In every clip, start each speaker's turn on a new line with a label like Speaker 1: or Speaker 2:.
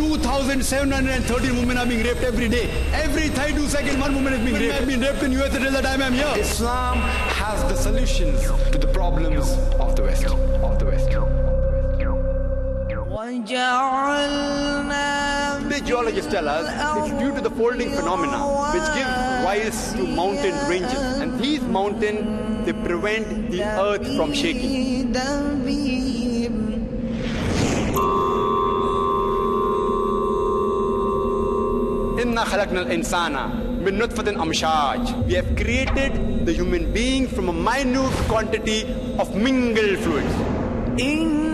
Speaker 1: 2,713 women are being raped every day. Every 32 seconds, one woman is being raped. I've been raped in US until the time I'm here.
Speaker 2: Islam has the solutions to the problems of the West. Of the West. The geologists tell us it's due to the folding phenomena which gives rise to mountain ranges and these mountains they prevent the earth from shaking. إنا خلقنا الإنسان من نطفة أمشاج. We have created the human being from a minute quantity of mingled fluids.
Speaker 3: إنا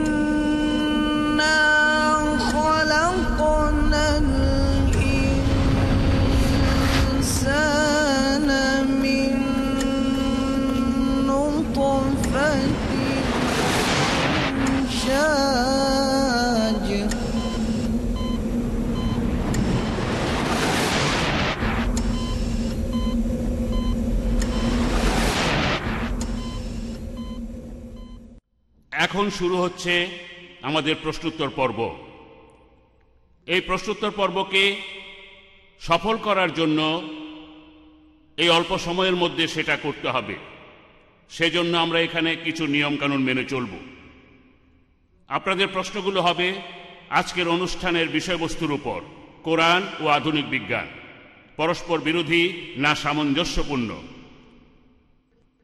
Speaker 3: خلقنا الإنسان من نطفة أمشاج
Speaker 4: এখন শুরু হচ্ছে আমাদের প্রশ্নোত্তর পর্ব। এই প্রশ্নোত্তর পর্বকে সফল করার জন্য এই অল্প সময়ের মধ্যে সেটা করতে হবে। সেজন্য আমরা এখানে কিছু নিয়মকানুন মেনে চলব। আপনাদের প্রশ্নগুলো হবে আজকের অনুষ্ঠানের বিষয়বস্তুর উপর, কোরআন ও আধুনিক বিজ্ঞান। পরস্পর বিরোধী না সামঞ্জস্যপূর্ণ।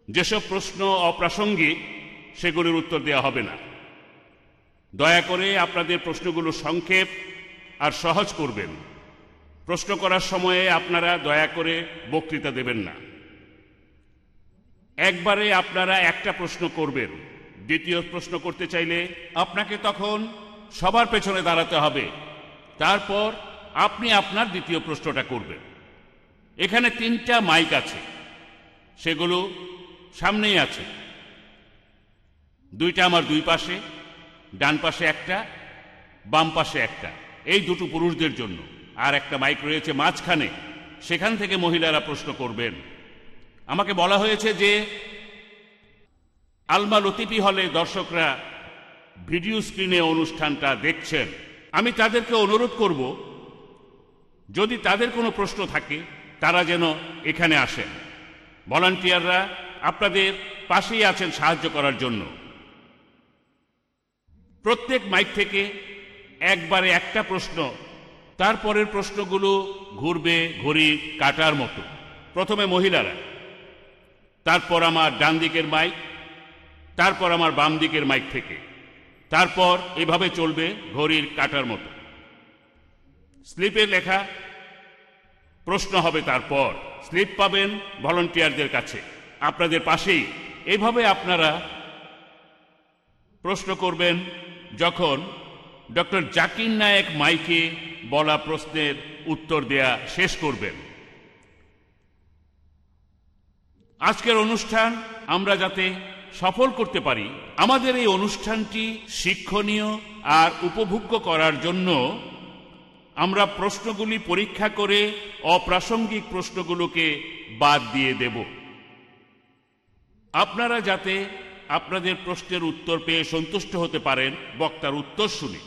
Speaker 4: যেসব প্রশ্ন অপ্রাসঙ্গিক সেগুলির উত্তর দেওয়া হবে না। দয়া করে আপনাদের প্রশ্নগুলো সংক্ষেপ আর সহজ করবেন। প্রশ্ন করার সময়ে আপনারা দয়া করে বক্তৃতা দেবেন না। একবারে আপনারা একটা প্রশ্ন করবেন। দ্বিতীয় প্রশ্ন করতে চাইলে আপনাকে তখন সবার পেছনে দাঁড়াতে হবে। তারপর আপনি আপনার দ্বিতীয় প্রশ্নটা করবেন। এখানে তিনটা মাইক আছে। সেগুলো সামনেই আছে। দুইটা আমার দুই পাশে, ডান পাশে একটা, বাম পাশে একটা। এই দুটো পুরুষদের জন্য। আর একটা মাইক রয়েছে মাঝখানে। সেখান থেকে মহিলারা প্রশ্ন করবেন, আমাকে বলা হয়েছে যে আলমা লতিপি হলে দর্শকরা ভিডিও স্ক্রিনে অনুষ্ঠানটা দেখছেন। আমি তাদেরকে অনুরোধ করব, যদি তাদের কোনো প্রশ্ন থাকে, তারা যেন এখানে আসেন। ভলান্টিয়াররা আপনাদের পাশেই আছেন সাহায্য করার জন্য। প্রত্যেক মাইক থেকে একবারে একটা প্রশ্ন। তারপরের প্রশ্নগুলো ঘুরবে ঘড়ি কাটার মতো। প্রথমে মহিলারা। তারপর আমার ডান দিকের মাইক। তারপর আমার বাম দিকের মাইক থেকে। তারপর এভাবে চলবে ঘড়ির কাটার মতো। স্লিপে লেখা, প্রশ্ন হবে তারপর। স্লিপ পাবেন ভলান্টিয়ারদের কাছে। আপনাদের পাশেই। এভাবে আপনারা প্রশ্ন করবেন যখন ডক্টর জাকির নায়েক মাইকে বলা প্রশ্নের উত্তর দেয়া শেষ করবেন। আজকের অনুষ্ঠান আমরা যাতে সফল করতে পারি, আমাদের এই অনুষ্ঠানটি শিক্ষণীয় আর উপভোগ্য করার জন্য আমরা প্রশ্নগুলি পরীক্ষা করে অপ্রাসঙ্গিক প্রশ্নগুলোকে বাদ দিয়ে দেব। আপনারা যাতে আপনাদের প্রশ্নের উত্তর পেয়ে সন্তুষ্ট হতে পারেন বক্তার উত্তর শুনে।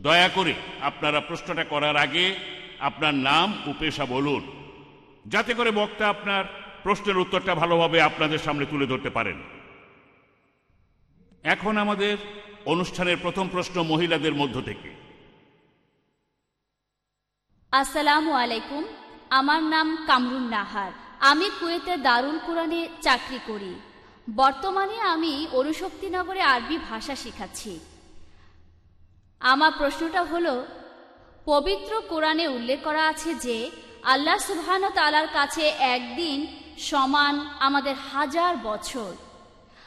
Speaker 4: দয়া করে আপনারা প্রশ্নটা করার আগে আপনার নাম ও পেশা বলুন। যাতে করে বক্তা আপনার প্রশ্নের উত্তরটা ভালোভাবে আপনাদের সামনে তুলে ধরতে পারেন। এখন আমাদের অনুষ্ঠানের প্রথম প্রশ্ন মহিলাদের মধ্য থেকে।
Speaker 5: আসসালামু আলাইকুম। আমার নাম কামরুন নাহার। আমি কুয়েতে দারুল কোরআনে চাকরি করি। বর্তমানে আমি অনুশক্তিনগরে আরবি ভাষা শেখাচ্ছি। আমার প্রশ্নটা হলো, পবিত্র কোরআনে উল্লেখ করা আছে যে, আল্লাহ সুবহান তালার কাছে একদিন সমান আমাদের হাজার বছর।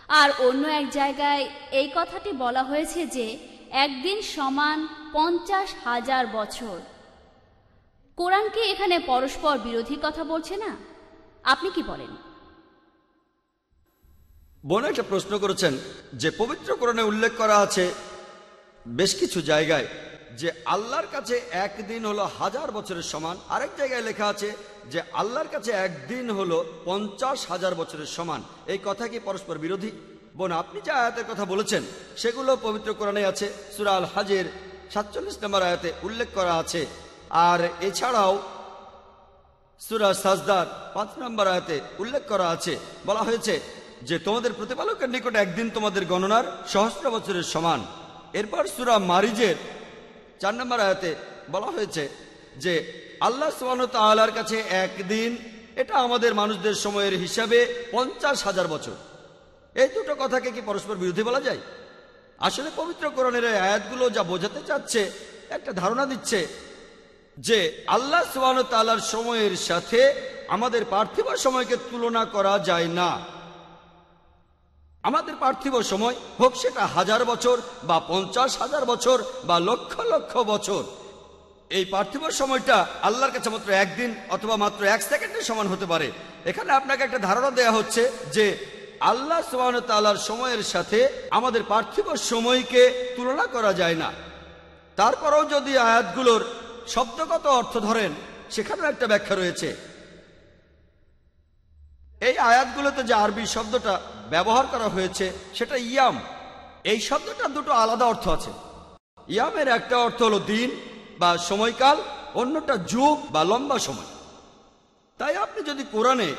Speaker 5: আর অন্য এক জায়গায় এই কথাটি বলা হয়েছে যে, একদিন সমান পঞ্চাশ হাজার বছর। কোরআন কি এখানে পরস্পর বিরোধী কথা বলছে না? আপনি কি বলেন?
Speaker 6: বোন একটা প্রশ্ন করেছেন যে পবিত্র কোরআনে উল্লেখ করা আছে বেশ কিছু জায়গায় যে আল্লাহর কাছে একদিন হলো হাজার বছরের সমান। আরেক জায়গায় লেখা আছে যে আল্লাহর কাছে একদিন হলো পঞ্চাশ হাজার বছরের সমান। এই কথা কি পরস্পর বিরোধী? বোন, আপনি যে আয়াতের কথা বলেছেন, সেগুলো পবিত্র কোরআনে আছে। সুরা আল হাজের সাতচল্লিশ নম্বর আয়াতে উল্লেখ করা আছে। আর এছাড়াও সুরা সাজদার পাঁচ নম্বর আয়াতে উল্লেখ করা আছে। বলা হয়েছে যে তোমাদের প্রতিপালকের নিকট একদিন তোমাদের গণনার সহস্র বছরের সমান। এরপর সুরা মারিজের চার নম্বর আয়াতে বলা হয়েছে যে, আল্লাহ সুবান তালার কাছে একদিন, এটা আমাদের মানুষদের সময়ের হিসাবে পঞ্চাশ হাজার বছর। এই দুটো কথাকে কি পরস্পর বিরোধী বলা যায়? আসলে পবিত্র কোরআনের এই আয়াতগুলো যা বোঝাতে চাচ্ছে, একটা ধারণা দিচ্ছে যে, আল্লাহ তালার সময়ের সাথে আমাদের পার্থিব সময়কে তুলনা করা যায় না। আমাদের পার্থিব সময় হোক সেটা হাজার বছর বা পঞ্চাশ হাজার বছর বা লক্ষ লক্ষ বছর। এই পার্থিব সময়টা আল্লাহর কাছে মাত্র একদিন অথবা মাত্র এক সেকেন্ডের সমান হতে পারে। এখানে আপনাকে একটা ধারণা দেয়া হচ্ছে যে আল্লাহ সুবাহ তালার সময়ের সাথে আমাদের পার্থিব সময়কে তুলনা করা যায় না। তারপরেও যদি আয়াতগুলোর শব্দগত অর্থ ধরেন, সেখানেও একটা ব্যাখ্যা রয়েছে। এই আয়াতগুলোতে যে আরবি শব্দটা ব্যবহার করা হয়েছে, সেটা ইয়াম। এই শব্দটার দুটো আলাদা অর্থ আছে। ইয়ামের একটা অর্থ হলো দিন বা সময়কাল, অন্যটা যুগ বা লম্বা সময়। তাই আপনি যদি কোরআনে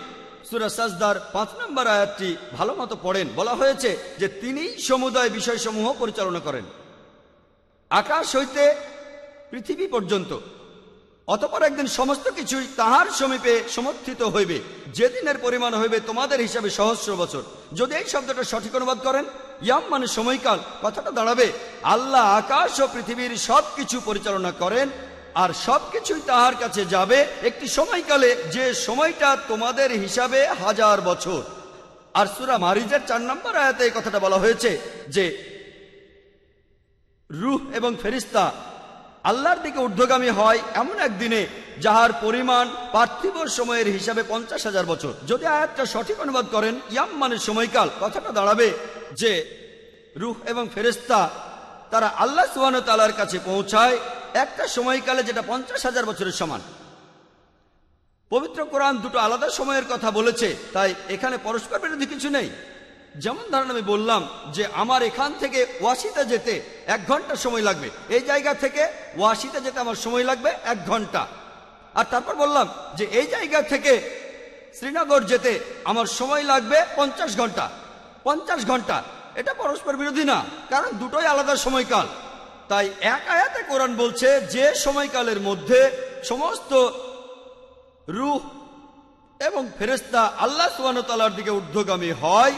Speaker 6: সুরা সাজদার পাঁচ নম্বর আয়াতটি ভালো মতো পড়েন, বলা হয়েছে যে তিনি সমুদায় বিষয়সমূহ পরিচালনা করেন। আকাশ হইতে পৃথিবী পর্যন্ত অতপর একদিন সমস্ত কিছুই তাহার সমীপে সমর্থিত হইবে। যেদিনের পরিমাণ হইবে তোমাদের হিসাবে সহস্র বছর। যদি এই শব্দটা সঠিক অনুবাদ করেন, ইয়াম মানে সময়কাল, কথাটা দাঁড়াবে। আল্লাহ আকাশ ও পৃথিবীর সব কিছু পরিচালনা করেন, আর সবকিছুই তাহার কাছে যাবে একটি সময়কালে, যে সময়টা তোমাদের হিসাবে হাজার বছর। আর সুরা মারিজের চার নম্বর আয়াতে এই কথাটা বলা হয়েছে যে, রুহ এবং ফেরিস্তা আল্লাহর দিকে ঊর্ধ্বগামী হয় এমন একদিনে যাহার পরিমাণ পার্থিব সময়ের হিসাবে পঞ্চাশ হাজার বছর। যদি আয়াতটা সঠিক অনুবাদ করেন, ইয়াম মানে সময়কাল। কথাটা দাঁড়াবে যে রুহ এবং ফেরিস্তা তারা আল্লাহ সুবান তালার কাছে পৌঁছায় একটা সময়কালে যেটা পঞ্চাশ হাজার বছরের সমান। পবিত্র কোরআন দুটো আলাদা সময়ের কথা বলেছে, তাই এখানে পরস্পর বিরোধী কিছু নেই। যেমন ধরেন আমি বললাম যে আমার এখান থেকে ওয়াশিতে যেতে এক ঘণ্টা সময় লাগবে। এই জায়গা থেকে ওয়াশিতে যেতে আমার সময় লাগবে এক ঘণ্টা। আর তারপর বললাম যে এই জায়গা থেকে শ্রীনগর যেতে আমার সময় লাগবে পঞ্চাশ ঘণ্টা। পঞ্চাশ ঘণ্টা। এটা পরস্পর বিরোধী না, কারণ দুটোই আলাদা সময়কাল। তাই এক আয়াতে কোরআন বলছে, যে সময়কালের মধ্যে সমস্ত রুহ এবং ফেরেস্তা আল্লাহ সুবাহতালার দিকে ঊর্ধ্বগামী হয়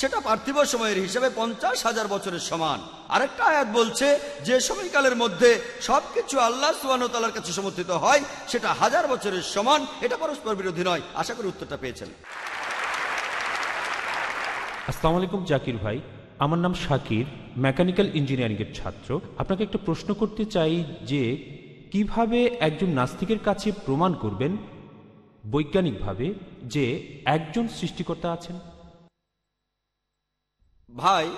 Speaker 6: সেটা পার্থিব সময়ের হিসেবে পঞ্চাশ হাজার বছরের সমান। আরেকটা আয়াত বলছে, যে সময়কালের মধ্যে সবকিছু আল্লাহ সুবাহতালার কাছে সমর্থিত হয়, সেটা হাজার বছরের সমান, এটা পরস্পর বিরোধী নয়। আশা করি উত্তরটা পেয়েছেন।
Speaker 7: আসসালামু আলাইকুম জাকির ভাই, আমার নাম শাকির, মেকানিক্যাল ইঞ্জিনিয়ারিংয়ের ছাত্র। আপনাকে একটা প্রশ্ন করতে চাই যে, কীভাবে একজন নাস্তিকের কাছে প্রমাণ করবেন বৈজ্ঞানিকভাবে যে একজন সৃষ্টিকর্তা আছেন?
Speaker 6: ভাই,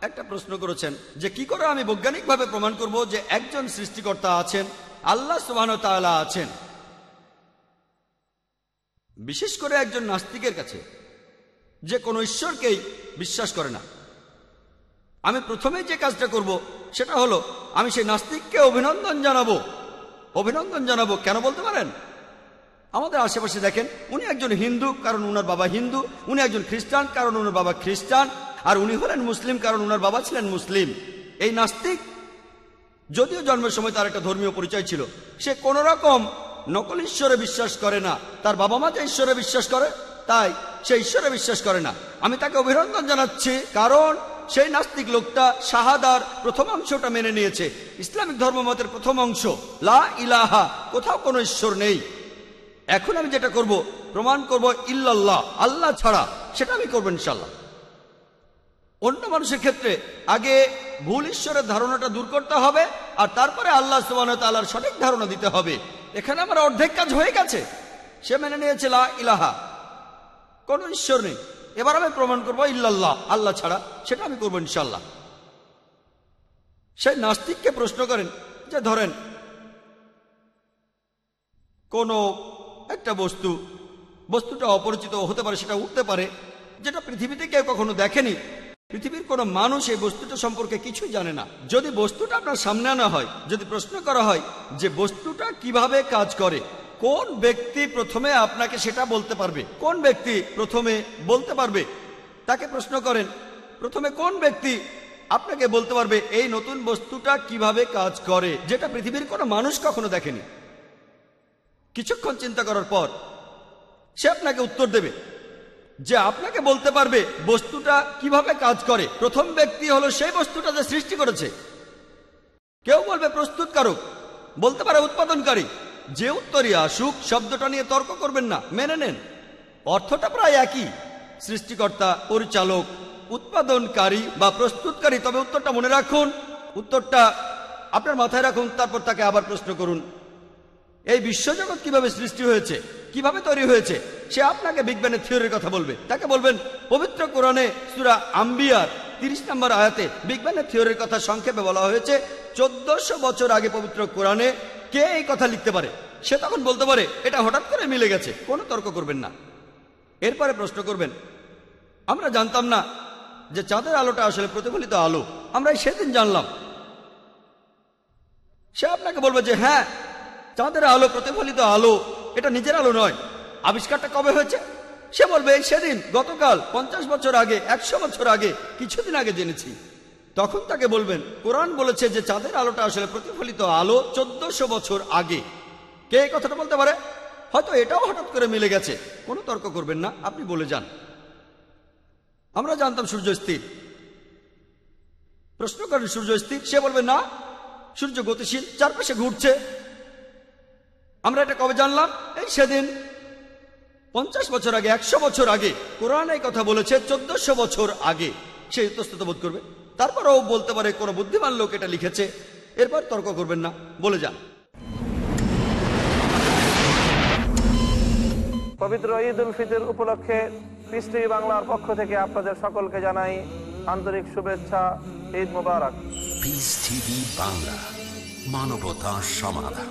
Speaker 6: একটা প্রশ্ন করেছেন যে কি করে আমি বৈজ্ঞানিকভাবে প্রমাণ করব যে একজন সৃষ্টিকর্তা আছেন, আল্লাহ সুবাহ তাআলা আছেন? বিশেষ করে একজন নাস্তিকের কাছে, যে কোনো ঈশ্বরকেই বিশ্বাস করে না। আমি প্রথমেই যে কাজটা করব সেটা হলো, আমি সেই নাস্তিককে অভিনন্দন জানাব। অভিনন্দন জানাব কেন বলতে পারেন? আমাদের আশেপাশে দেখেন, উনি একজন হিন্দু, কারণ উনার বাবা হিন্দু, উনি একজন খ্রিস্টান, কারণ উনার বাবা খ্রিস্টান আর উনি হলেন মুসলিম, কারণ উনার বাবা ছিলেন মুসলিম। এই নাস্তিক, যদিও জন্মের সময় তার একটা ধর্মীয় পরিচয় ছিল, সে কোন রকম নকল ঈশ্বরে বিশ্বাস করে না। তার বাবা মা যে ঈশ্বরে বিশ্বাস করে, তাই সে ঈশ্বরে বিশ্বাস করে না। আমি তাকে অভিনন্দন জানাচ্ছি, কারণ সেই নাস্তিক লোকটা শাহাদার প্রথম অংশটা মেনে নিয়েছে। ইসলামিক ধর্মমতের প্রথম অংশ, লা ইলাহা, কোথাও কোনো ঈশ্বর নেই। এখন আমি যেটা করব, প্রমাণ করব ইল্লাল্লাহ, আল্লাহ ছাড়া, সেটা আমি করব ইনশাল্লাহ। অন্য মানুষের ক্ষেত্রে আগে ভুল ঈশ্বরের ধারণাটা দূর করতে হবে, আর তারপরে আল্লাহ সুবাহ তাল্লাহার সঠিক ধারণা দিতে হবে। এখানে আমার অর্ধেক কাজ হয়ে গেছে। সে মেনে নিয়েছে, লা ইলাহা, কোনো ঈশ্বর নেই। এবার আমি প্রমাণ করব, ইল্লাল্লাহ, আল্লাহ ছাড়া সেটা আমি করব ইনশাল্লাহ সেই নাস্তিককে প্রশ্ন করেন যে, ধরেন, কোনো একটা বস্তু, বস্তুটা অপরিচিত হতে পারে, সেটা উঠতে পারে, যেটা পৃথিবীতে কেউ কখনো দেখেনি পৃথিবীর কোনো মানুষ এই বস্তুটা সম্পর্কে কিছুই জানে না। যদি বস্তুটা আপনার সামনে আনা হয়, যদি প্রশ্ন করা হয় যে বস্তুটা কীভাবে কাজ করে, কোন ব্যক্তি প্রথমে আপনাকে সেটা বলতে পারবে? কোন ব্যক্তি প্রথমে বলতে পারবে? তাকে প্রশ্ন করেন, প্রথমে কোন ব্যক্তি আপনাকে বলতে পারবে এই নতুন বস্তুটা কীভাবে কাজ করে? যেটা পৃথিবীর কোনো মানুষ কখনো দেখেনি। কিছুক্ষণ চিন্তা করার পর সে আপনাকে উত্তর দেবে। যে আপনাকে বলতে পারবে বস্তুটা কীভাবে কাজ করে। প্রথম ব্যক্তি হলো সেই বস্তুটা যে সৃষ্টি করেছে। কেউ বলবে প্রস্তুতকারক, বলতে পারে উৎপাদনকারী। যে উত্তরই আসুক, শব্দটা নিয়ে তর্ক করবেন না, মেনে নেন। অর্থটা প্রায় একই। সৃষ্টিকর্তা, পরিচালক, উৎপাদনকারী বা প্রস্তুতকারী, তবে উত্তরটা মনে রাখুন। উত্তরটা আপনার মাথায় রাখুন, তারপর তাকে আবার প্রশ্ন করুন। এই বিশ্বজগৎ কীভাবে সৃষ্টি হয়েছে, কীভাবে তৈরি হয়েছে, সে আপনাকে বিগ বিজ্ঞানের থিওরির কথা বলবে। তাকে বলবেন, পবিত্র কোরআনে সুরা আম্বিয়ার তিরিশ নম্বর আয়াতে বিগ বিজ্ঞানের থিওরির কথা সংক্ষেপে বলা হয়েছে, চোদ্দশো বছর আগে পবিত্র কোরআনে কে এই কথা লিখতে পারে? সে তখন বলতে পারে, এটা হঠাৎ করে মিলে গেছে, কোনো তর্ক করবেন না। এরপরে প্রশ্ন করবেন, আমরা জানতাম না যে চাঁদের আলোটা আসলে প্রতিফলিত আলো। আমরা সেদিন জানলাম। সে আপনাকে বলবে যে হ্যাঁ চাঁদের আলো, প্রতিফলিত আলো, এটা নিজের আলো নয়। আবিষ্কারটা কবে হয়েছে? সে বলবে, সেদিন, গতকাল, পঞ্চাশ বছর আগে, একশো বছর আগে, কিছুদিন আগে জেনেছি। তখন তাকে বলবেন, কোরআন বলেছে যে চাঁদের আলোটা আসলে প্রতিফলিত আলো চোদ্দশো বছর আগে। কে এই কথাটা বলতে পারে? হয়তো এটাও হঠাৎ করে মিলে গেছে। কোনো তর্ক করবেন না, আপনি বলে যান। আমরা জানতাম সূর্য স্থির। প্রশ্ন করেন, সূর্য স্থির? সে বলবে, না। সূর্য গতিশীল, চারপাশে ঘুরছে। আমরা এটা কবে জানলাম? এই সেদিন। পঞ্চাশ বছর আগে একশো বছর আগে কোরআন এই কথা বলেছে চোদ্দশো বছর আগে। সে ইতস্তত বোধ করবে। তারপরেও বলতে পারে কোনো বুদ্ধিমান লোক এটা লিখেছে। এরপর তর্ক করবেন না। বলে যান।
Speaker 8: পবিত্র ঈদ উল ফিতর উপলক্ষে পৃষ্টি বাংলার পক্ষ থেকে আপনাদের সকলকে জানাই আন্তরিক শুভেচ্ছা ঈদ মোবারক।
Speaker 9: বাংলা মানবতা সমাধান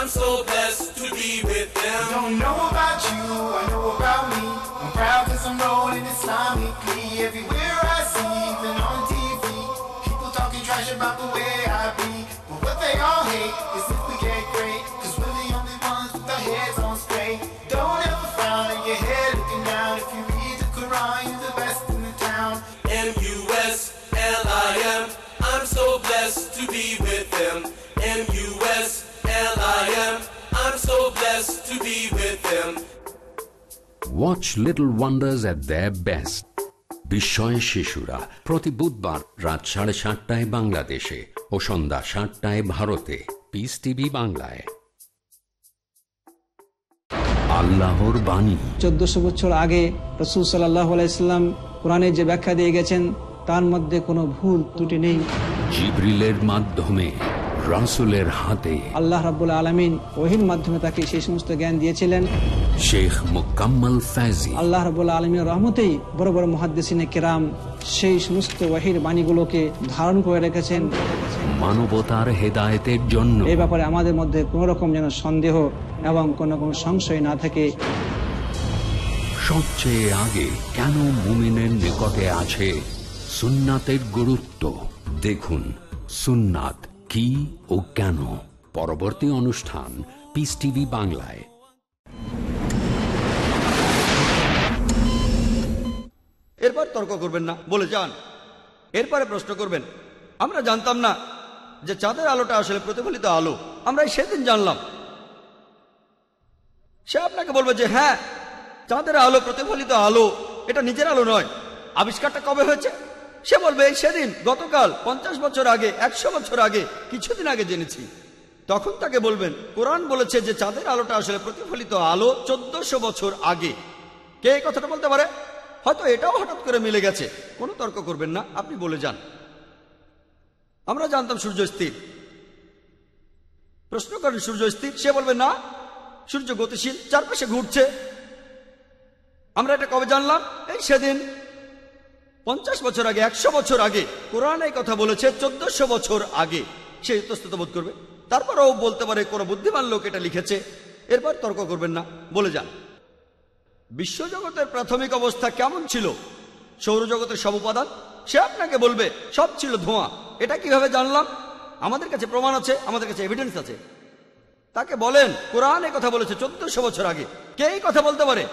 Speaker 10: I'm so blessed to be with them.
Speaker 11: Don't know about you, I know about me. I'm proud cause I'm rolling Islamically. Everywhere I see, even on TV. People talking trash about the way I be. But what they all hate is
Speaker 9: watch little wonders at the best বিস্ময় শিশুরা প্রতি বুধবার রাত সাড়ে সাতটায় বাংলাদেশে ও সন্ধ্যা সাতটায় ভারতে পিস টিভি বাংলায় আল্লাহর বাণী
Speaker 12: চোদ্দশো বছর আগে রসুল সাল্লাহ আলাইস্লাম কোরআনের যে ব্যাখ্যা দিয়ে গেছেন তার মধ্যে কোনো ভুল ত্রুটি নেই।
Speaker 9: জিব্রিলের মাধ্যমে। রাসুলের হাতে।
Speaker 12: আল্লাহ রাবুল আলমিন ওহির মাধ্যমে তাকে সেই সমস্ত জ্ঞান দিয়েছিলেন।
Speaker 9: শেখ মোকাম্মল ফ্যাজি।
Speaker 12: আল্লাহ রাবুল আলমীর রহমতেই বড় বড় মহাদ্দেশিনে কেরাম সেই সমস্ত ওয়াহির বাণীগুলোকে ধারণ করে রেখেছেন।
Speaker 9: মানবতার হেদায়েতের জন্য।
Speaker 12: এই ব্যাপারে আমাদের মধ্যে কোনো রকম যেন সন্দেহ এবং কোনো কোনো সংশয় না থাকে।
Speaker 9: সবচেয়ে আগে কেন মুমিনের নিকটে আছে সুন্নাতের গুরুত্ব? দেখুন সুন্নাত। কি ও কেন? পরবর্তী অনুষ্ঠান পিস টিভি বাংলায়।
Speaker 6: এরপর তর্ক করবেন না, বলে যান। এরপরে প্রশ্ন করবেন, আমরা জানতাম না যে চাঁদের আলোটা আসলে প্রতিফলিত আলো। আমরা সেদিন জানলাম। সে আপনাকে বলবে যে হ্যাঁ চাঁদের আলো প্রতিফলিত আলো, এটা নিজের আলো নয়। আবিষ্কারটা কবে হয়েছে? সে বলবে এই সেদিন গতকাল পঞ্চাশ বছর আগে, একশো বছর আগে, কিছুদিন আগে জেনেছি। তখন তাকে বলবেন, কোরআন বলেছে যে চাঁদের আলোটা আসলে প্রতিফলিত আলো চোদ্দশো বছর আগে। কে এই কথাটা বলতে পারে? হয়তো এটাও হঠাৎ করে মিলে গেছে। কোনো তর্ক করবেন না, আপনি বলে যান। আমরা জানতাম সূর্য স্থির। প্রশ্ন করেন, সূর্য স্থির? সে বলবে, না, সূর্য গতিশীল, চারপাশে ঘুরছে। আমরা এটা কবে জানলাম? এই সেদিন পঞ্চাশ বছর আগে, একশো বছর আগে, কোরআন এই কথা বলেছে, চোদ্দশো বছর আগে। সে ইতস্তত বোধ করবে। তারপরও বলতে পারে, কোনো বুদ্ধিমান লোক এটা লিখেছে। এরপর তর্ক করবেন না। বলে যান। বিশ্বজগতের প্রাথমিক অবস্থা কেমন ছিল? সৌরজগতের সব উপাদান? সে আপনাকে বলবে, সব ছিল ধোঁয়া। এটা কীভাবে জানলাম? আমাদের কাছে প্রমাণ আছে, আমাদের কাছে এভিডেন্স আছে। তাকে বলেন, কোরআন কথা বলেছে চোদ্দশো বছর আগে। কে কথা বলতে পারে?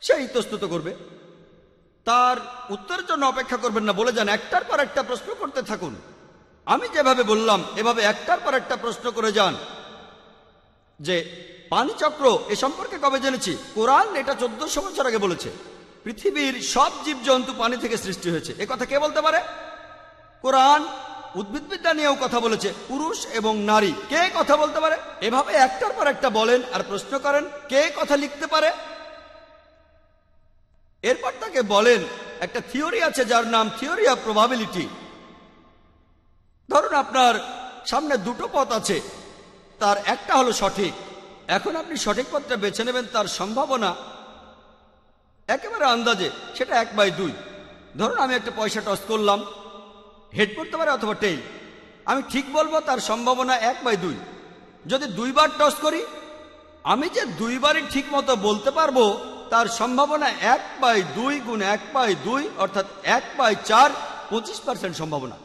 Speaker 6: সে ইতস্তুত করবে। তার উত্তরের জন্য অপেক্ষা করবেন না, বলে যান, একটার পর একটা প্রশ্ন করতে থাকুন। আমি যেভাবে বললাম, এভাবে একটার পর একটা প্রশ্ন করে যান। যে, পানি চক্র এ সম্পর্কে কবে জেনেছি? কোরআন এটা চোদ্দশো বছর আগে বলেছে। পৃথিবীর সব জীবজন্তু পানি থেকে সৃষ্টি হয়েছে। এ কথা কে বলতে পারে? কোরআন উদ্ভিদবিদ্যা নিয়েও কথা বলেছে। পুরুষ এবং নারী, কে কথা বলতে পারে? এভাবে একটার পর একটা বলেন আর প্রশ্ন করেন, কে কথা লিখতে পারে? এরপর তাকে বলেন, একটা থিওরি আছে যার নাম থিওরি অফ প্রবাবিলিটি। ধরুন আপনার সামনে দুটো পথ আছে, তার একটা হলো সঠিক। এখন আপনি সঠিক পথটা বেছে নেবেন তার সম্ভাবনা একেবারে আন্দাজে, সেটা এক বাই দুই। ধরুন আমি একটা পয়সা টস করলাম, হেড করতে পারে অথবা টেইল। আমি ঠিক বলব তার সম্ভাবনা এক বাই দুই। যদি দুইবার টস করি, আমি যে দুইবারই ঠিক মতো বলতে পারব তার সম্ভাবনা এক বাই দুই গুণ এক বাই দুই, অর্থাৎ এক বাই চার, পঁচিশ পার্সেন্ট সম্ভাবনা।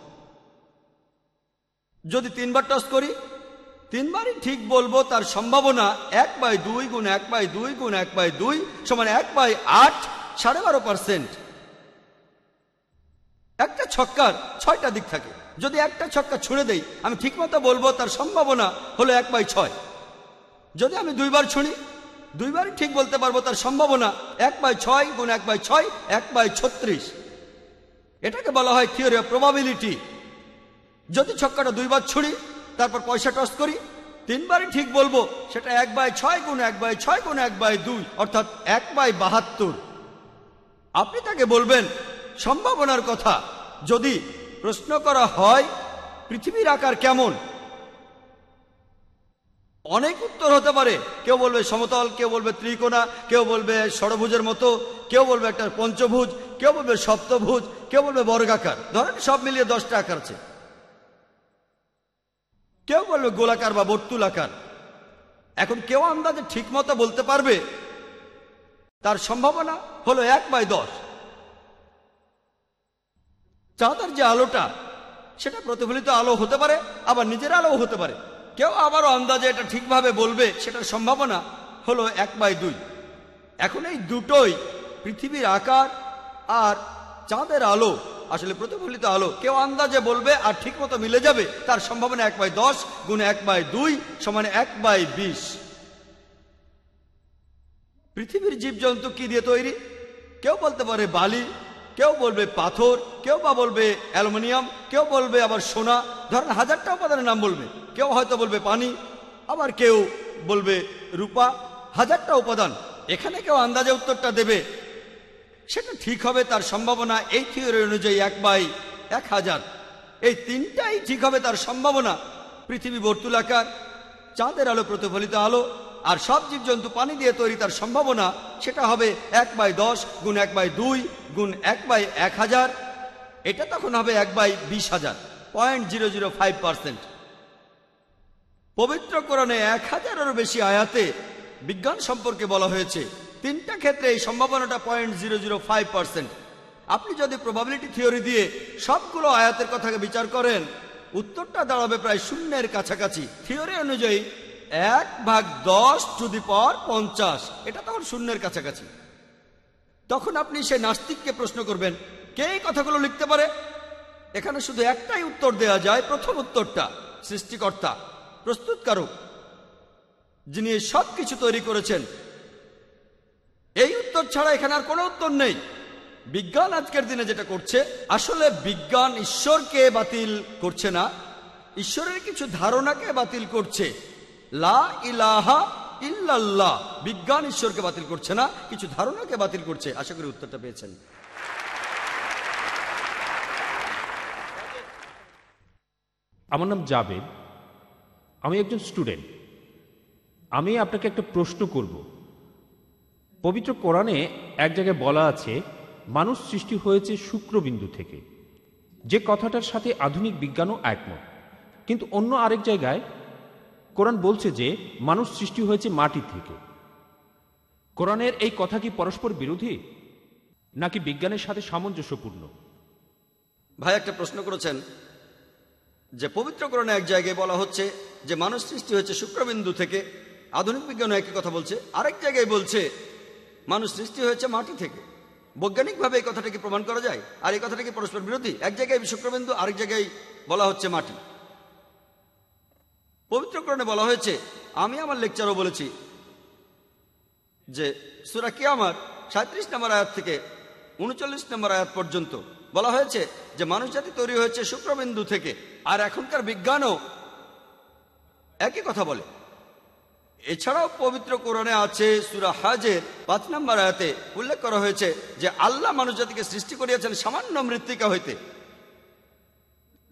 Speaker 6: যদি তিনবার টস করি, তিনবারই ঠিক বলব তার সম্ভাবনা এক বাই দুই গুণ এক বাই দুই গুণ এক বাই দুই সমান এক বাই আট, সাড়ে বারো পার্সেন্ট একটা ছক্কার ছয়টা দিক থাকে। যদি একটা ছক্কা ছুঁড়ে দেই, আমি ঠিকমতো বলব তার সম্ভাবনা হলো এক বাই ছয়। যদি আমি দুইবার ছুঁড়ি দুইবারই ঠিক বলতে পারব তার সম্ভাবনা। এক বাই ছয় গুণ এক বাই ছয়, এক বাই ছত্রিশ। এটাকে বলা হয় থিওরি অফ প্রবাবিলিটি যদি ছক্কাটা দুইবার ছুড়ি, তারপর পয়সা টস করি, তিনবারই ঠিক বলব, সেটা এক বাই ছয় গুণ এক বাই ছয় গুণ এক বাই দুই, অর্থাৎ এক বাই বাহাত্তর। আপনি তাকে বলবেন, সম্ভাবনার কথা, যদি প্রশ্ন করা হয়, পৃথিবীর আকার কেমন? অনেক উত্তর হতে পারে। কেউ বলবে সমতল, কেউ বলবে ত্রিকোণা, কেউ বলবে ষড়ভুজের মতো, কেউ বলবে একটা পঞ্চভুজ, কেউ বলবে সপ্তভুজ, কেউ বলবে বর্গাকার। ধরেন সব মিলিয়ে দশটা আকার আছে। কেউ বলবে গোলাকার বা বর্তুলাকার। এখন কেউ আন্দাজে ঠিক মতো বলতে পারবে, তার সম্ভাবনা হলো এক বাই দশ। চাঁদের যে আলোটা, সেটা প্রতিফলিত আলো হতে পারে, আবার নিজের আলো হতে পারে। কেউ আবারও আন্দাজে এটা ঠিকভাবে বলবে, সেটার সম্ভাবনা হলো এক বাই দুই। এখন এই দুটোই পৃথিবীর আকার আর চাঁদের আলো, আসলে প্রতিফলিত আলো, কেউ আন্দাজে বলবে আর ঠিক মতো মিলে যাবে, তার সম্ভাবনা এক বাই দশ গুণ এক বাই দুই সমানে এক বাই বিশ। পৃথিবীর জীবজন্তু কি দিয়ে তৈরি? কেউ বলতে পারে বালি কেউ বলবে পাথর, কেউ বা বলবে অ্যালুমিনিয়াম, কেউ বলবে আবার সোনা। ধরেন হাজারটা উপাদানের নাম বলবে। কেউ হয়তো বলবে পানি, আবার কেউ বলবে রূপা। হাজারটা উপাদান, এখানে কেউ আন্দাজে উত্তরটা দেবে। সেটা ঠিক হবে তার সম্ভাবনা এই থিওরি অনুযায়ী এক বাই এক হাজার। এই তিনটাই ঠিক হবে তার সম্ভাবনা। পৃথিবী বর্তুলাকার, চাঁদের আলো প্রতিফলিত আলো আর সব জীবজন্তু পানি দিয়ে তৈরি তার সম্ভাবনা, সেটা হবে এক বাই দশ গুণ এক বাই দুই গুণ এক বাই এক হাজার। এটা তখন হবে এক বাই বিশ হাজার, point zero zero five percent. পবিত্র কোরআনে এক হাজারেরও বেশি আয়াতে বিজ্ঞান সম্পর্কে বলা হয়েছে, তিনটা ক্ষেত্রে এই সম্ভাবনাটা point zero zero five percent. আপনি যদি প্রবাবিলিটি থিওরি দিয়ে সবগুলো আয়াতের কথাকে বিচার করেন, উত্তরটা দাঁড়াবে প্রায় শূন্যের কাছাকাছি। থিওরি অনুযায়ী এক ভাগ দশ টু দি পাওয়ার পঞ্চাশ। এটা তখন শূন্যের কাছাকাছি। তখন আপনি সে নাস্তিককে প্রশ্ন করবেন, কে এই কথাগুলো লিখতে পারে? এখানে শুধু একটাই উত্তর দেয়া যায়, প্রথম উত্তরটা, সৃষ্টিকর্তা, প্রস্তুতকারক, যিনি সব কিছু তৈরি করেছেন। এই উত্তর ছাড়া এখানে আর কোনো উত্তর নেই। বিজ্ঞান আজকের দিনে যেটা করছে, আসলে বিজ্ঞান ঈশ্বরকে বাতিল করছে না, ঈশ্বরের কিছু ধারণাকে বাতিল করছে। লা ইলাহা বিজ্ঞান ঈশ্বরকে বাতিল করছে না, কিছু ধারণাকে বাতিল করছে। আশা করি উত্তরটা পেয়েছেন।
Speaker 7: আমার নাম জাবেদ। আমি একজন স্টুডেন্ট। আমি আপনাকে একটা প্রশ্ন করব। পবিত্র কোরআনে এক জায়গায় বলা আছে, মানুষ সৃষ্টি হয়েছে শুক্রবিন্দু থেকে। যে কথাটার সাথে আধুনিক বিজ্ঞানও একমত। কিন্তু অন্য আরেক জায়গায় কোরআন বলছে যে মানুষ সৃষ্টি হয়েছে মাটি থেকে। কোরআনের এই কথা কি পরস্পর বিরোধী? নাকি বিজ্ঞানের সাথে সামঞ্জস্যপূর্ণ?
Speaker 6: ভাই, একটা প্রশ্ন করেছেন যে পবিত্রকরণে এক জায়গায় বলা হচ্ছে যে মানুষ সৃষ্টি হয়েছে শুক্রবিন্দু থেকে, আধুনিক বিজ্ঞান একই কথা বলছে। আরেক জায়গায় বলছে মানুষ সৃষ্টি হয়েছে মাটি থেকে। বৈজ্ঞানিকভাবে এই কথাটাকে প্রমাণ করা যায়? আর এই কথাটা কি পরস্পর বিরোধী? এক জায়গায় শুক্রবিন্দু, আরেক জায়গায় বলা হচ্ছে মাটি। পবিত্রকরণে বলা হয়েছে, আমি আমার লেকচারও বলেছি যে সুরা কিয়ামার সাঁত্রিশ নম্বর আয়াত থেকে উনচল্লিশ নম্বর আয়াত পর্যন্ত বলা হয়েছে যে মানুষ জাতি তৈরি হয়েছে শুক্রবিন্দু থেকে, আর এখনকার বিজ্ঞানও একই কথা বলে। এছাড়াও পবিত্র কোরআনে আছে সুরা হাজের পাঁচ নম্বর আয়াতে উল্লেখ করা হয়েছে যে আল্লাহ মানুষ জাতিকে সৃষ্টি করিয়াছেন সামান্য মৃত্তিকা হইতে।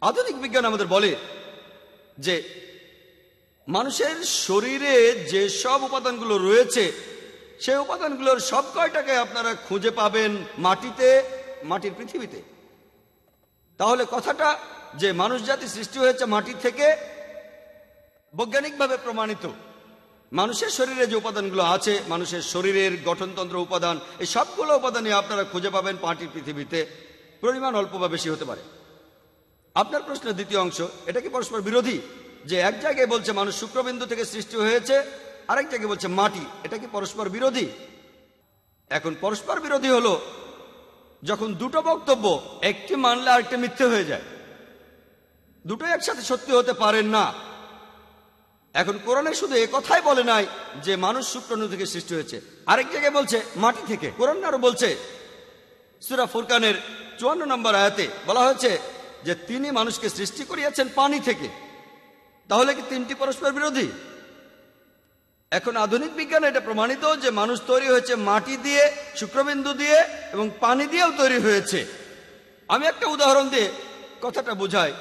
Speaker 6: আধুনিক বিজ্ঞান আমাদের বলে যে মানুষের শরীরে যে সব উপাদানগুলো রয়েছে, সেই উপাদানগুলোর সব কয়টাকে আপনারা খুঁজে পাবেন মাটিতে, মাটির পৃথিবীতে? তাহলে কথাটা যে মানুষ জাতি সৃষ্টি হয়েছে মাটি থেকে বৈজ্ঞানিকভাবে প্রমাণিত। মানুষের শরীরে যে উপাদানগুলো আছে, মানুষের শরীরের গঠনতন্ত্র উপাদান, এই সবগুলো উপাদানই আপনারা খুঁজে পাবেন মাটির পৃথিবীতে। পরিমাণ অল্প বা বেশি হতে পারে। আপনার প্রশ্নের দ্বিতীয় অংশ, এটা কি পরস্পর বিরোধী? যে এক জায়গায় বলছে মানুষ শুক্রবিন্দু থেকে সৃষ্টি হয়েছে, আরেক জায়গায় বলছে মাটি। এটা কি পরস্পর বিরোধী? এখন পরস্পর বিরোধী হলো, যখন দুটো বক্তব্য, একটি মানলে আরেকটি মিথ্যে হয়ে যায়। দুটোই একসাথে সত্যি হতে পারেন না। এখন কোরআনে শুধু কথাই বলে নাই যে মানুষ শুক্রাণু থেকে সৃষ্টি হয়েছে। আরেক জায়গায় বলছে মাটি থেকে। কোরআন আরও বলছে, সুরা ফুরকানের চুয়ান্ন নম্বর আয়াতে বলা হয়েছে যে তিনি মানুষকে সৃষ্টি করিয়াছেন পানি থেকে। তাহলে কি তিনটি পরস্পর বিরোধী? এখন আধুনিক বিজ্ঞানে এটা প্রমাণিত যে মানুষ তৈরি হয়েছে মাটি দিয়ে, শুক্রবিন্দু দিয়ে এবং পানি দিয়েও তৈরি হয়েছে। আমি একটা উদাহরণ দিয়ে কথাটা বোঝাই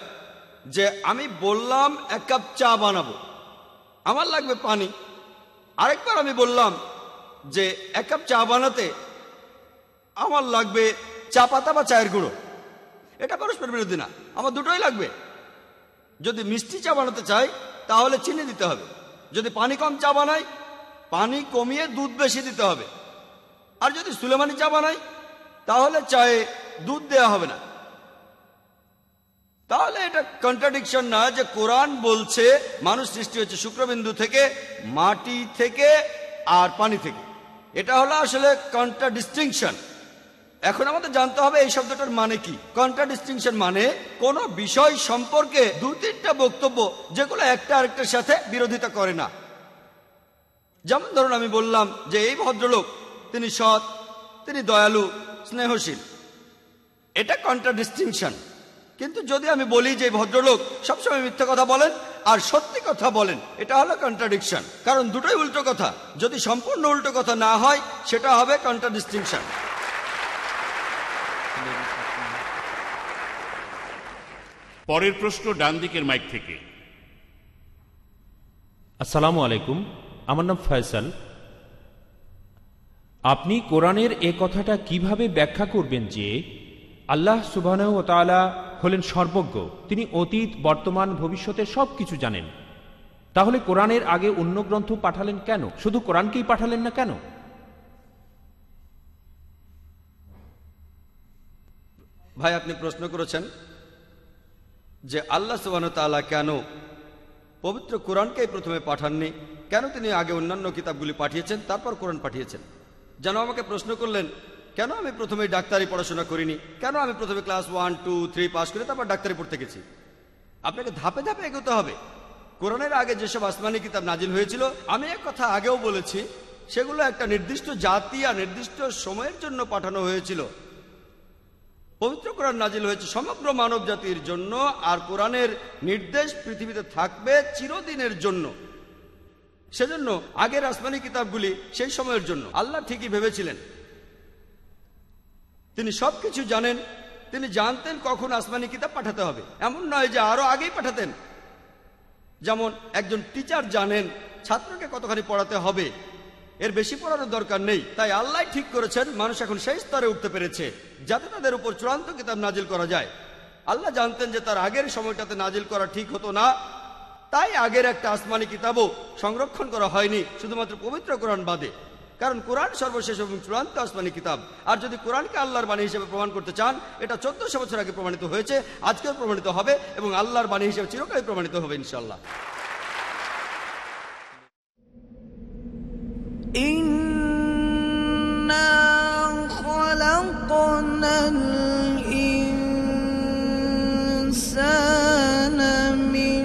Speaker 6: যে আমি বললাম এক কাপ চা বানাবো। আমার লাগবে পানি। আরেকবার আমি বললাম যে এক কাপ চা বানাতে আমার লাগবে চা পাতা বা চায়ের গুঁড়ো। এটা পরস্পর বিরোধী না, আমার দুটোই লাগবে। যদি মিষ্টি চা বানাতে চাই, তাহলে চিনি দিতে হবে। যদি পানি কম চা বানাই, পানি কমিয়ে দুধ বেশি দিতে হবে। আর যদি সুলেমানি চা বানাই, তাহলে চায়ে দুধ দেয়া হবে না। তাহলে এটা কন্ট্রাডিকশন না যে কোরআন বলছে, মানুষ সৃষ্টি হচ্ছে শুক্রবিন্দু থেকে, মাটি থেকে আর পানি থেকে। এটা হলো আসলে কন্ট্রাডিস্টিংশন এখন আমাদের জানতে হবে এই শব্দটার মানে কি। কন্ট্রাডিস্টিংশন মানে কোন বিষয় সম্পর্কে দু তিনটা বক্তব্য যেগুলো একটা আরেকটার সাথে বিরোধিতা করে না। যেমন ধরুন আমি বললাম যে এই ভদ্রলোক, তিনি সৎ, তিনি দয়ালু, স্নেহশীল। এটা কন্ট্রাডিস্টিংশন কিন্তু যদি আমি বলি যে ভদ্রলোক সবসময় মিথ্যা কথা বলেন আর সত্যি কথা বলেন, এটা হলো কন্ট্রাডিকশন কারণ দুটোই উল্টো কথা। যদি সম্পূর্ণ উল্টো কথা না হয়, সেটা হবে কন্ট্রাডিস্টিংশন
Speaker 4: পরের প্রশ্ন ডান দিকের মাইক থেকে।
Speaker 7: আসসালামু আলাইকুম আমার নাম ফয়সাল। আপনি কোরআনের এ কথাটা কীভাবে ব্যাখ্যা করবেন যে আল্লাহ সুবাহ ও তাআলা হলেন সর্বজ্ঞ তিনি অতীত বর্তমান ভবিষ্যতে সব কিছু জানেন। তাহলে কোরআনের আগে অন্য গ্রন্থ পাঠালেন কেন? শুধু কোরআনকেই পাঠালেন না কেন?
Speaker 6: ভাই আপনি প্রশ্ন করেছেন। যে আল্লাহ সুবাহ তাআলা কেন পবিত্র কোরআনকেই প্রথমে পাঠাননি? কেন তিনি আগে অন্যান্য কিতাবগুলি পাঠিয়েছেন, তারপর কোরআন পাঠিয়েছেন? যেন আমাকে প্রশ্ন করলেন, কেন আমি প্রথমে ডাক্তারি পড়াশোনা করিনি? কেন আমি প্রথমে class one, two, three pass করে তারপর ডাক্তারি পড়তে গেছি? আপনাকে ধাপে ধাপে এগোতে হবে। কোরআনের আগে যেসব আসমানি কিতাব নাজিল হয়েছিল, আমি এক কথা আগেও বলেছি, সেগুলো একটা নির্দিষ্ট জাতি আর নির্দিষ্ট সময়ের জন্য পাঠানো হয়েছিল। পবিত্র কোরআন নাজিল হয়েছে সমগ্র মানব জাতির জন্য, আর কোরআনের নির্দেশ পৃথিবীতে থাকবে চিরদিনের জন্য। সেজন্য আগের আসমানি কিতাবগুলি সেই সময়ের জন্য। আল্লাহ ঠিকই ভেবেছিলেন। তিনি সবকিছু জানেন, তিনি জানতেন কখন আসমানি কিতাব পাঠাতে হবে। এমন নয় যে আরও আগেই পাঠাতেন। যেমন একজন টিচার জানেন, ছাত্রকে কতখানি পড়াতে হবে। এর বেশি পড়ানোর দরকার নেই। তাই আল্লাহ ঠিক করেছেন, মানুষ এখন সেই স্তরে উঠতে পেরেছে যাতে তাদের উপর চূড়ান্ত কিতাব নাজিল করা যায়। আল্লাহ জানতেন যে তার আগের সময়টাতে নাজিল করা ঠিক হতো না। তাই আগের একটা আসমানি কিতাবও সংরক্ষণ করা হয়নি, শুধুমাত্র পবিত্র কোরআন বাদে। কারণ কোরআন সর্বশেষ এবং চূড়ান্ত আসমানি কিতাব। আর যদি কোরআনকে আল্লাহর বাণী হিসেবে প্রমাণ করতে চান, এটা চোদ্দশো বছর আগে প্রমাণিত হয়েছে, আজকেও প্রমাণিত হবে এবং আল্লাহর বাণী হিসেবে চিরকালই প্রমাণিত হবে ইনশাল্লাহ
Speaker 3: إنا خلقنا الإنسان من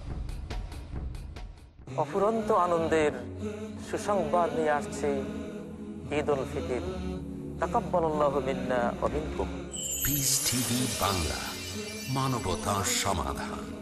Speaker 8: অফুরন্ত আনন্দের সুসংবাদ নিয়ে আসছে ঈদ উল ফিতির
Speaker 9: পিস টিভি বাংলা মানবতা সমাধান।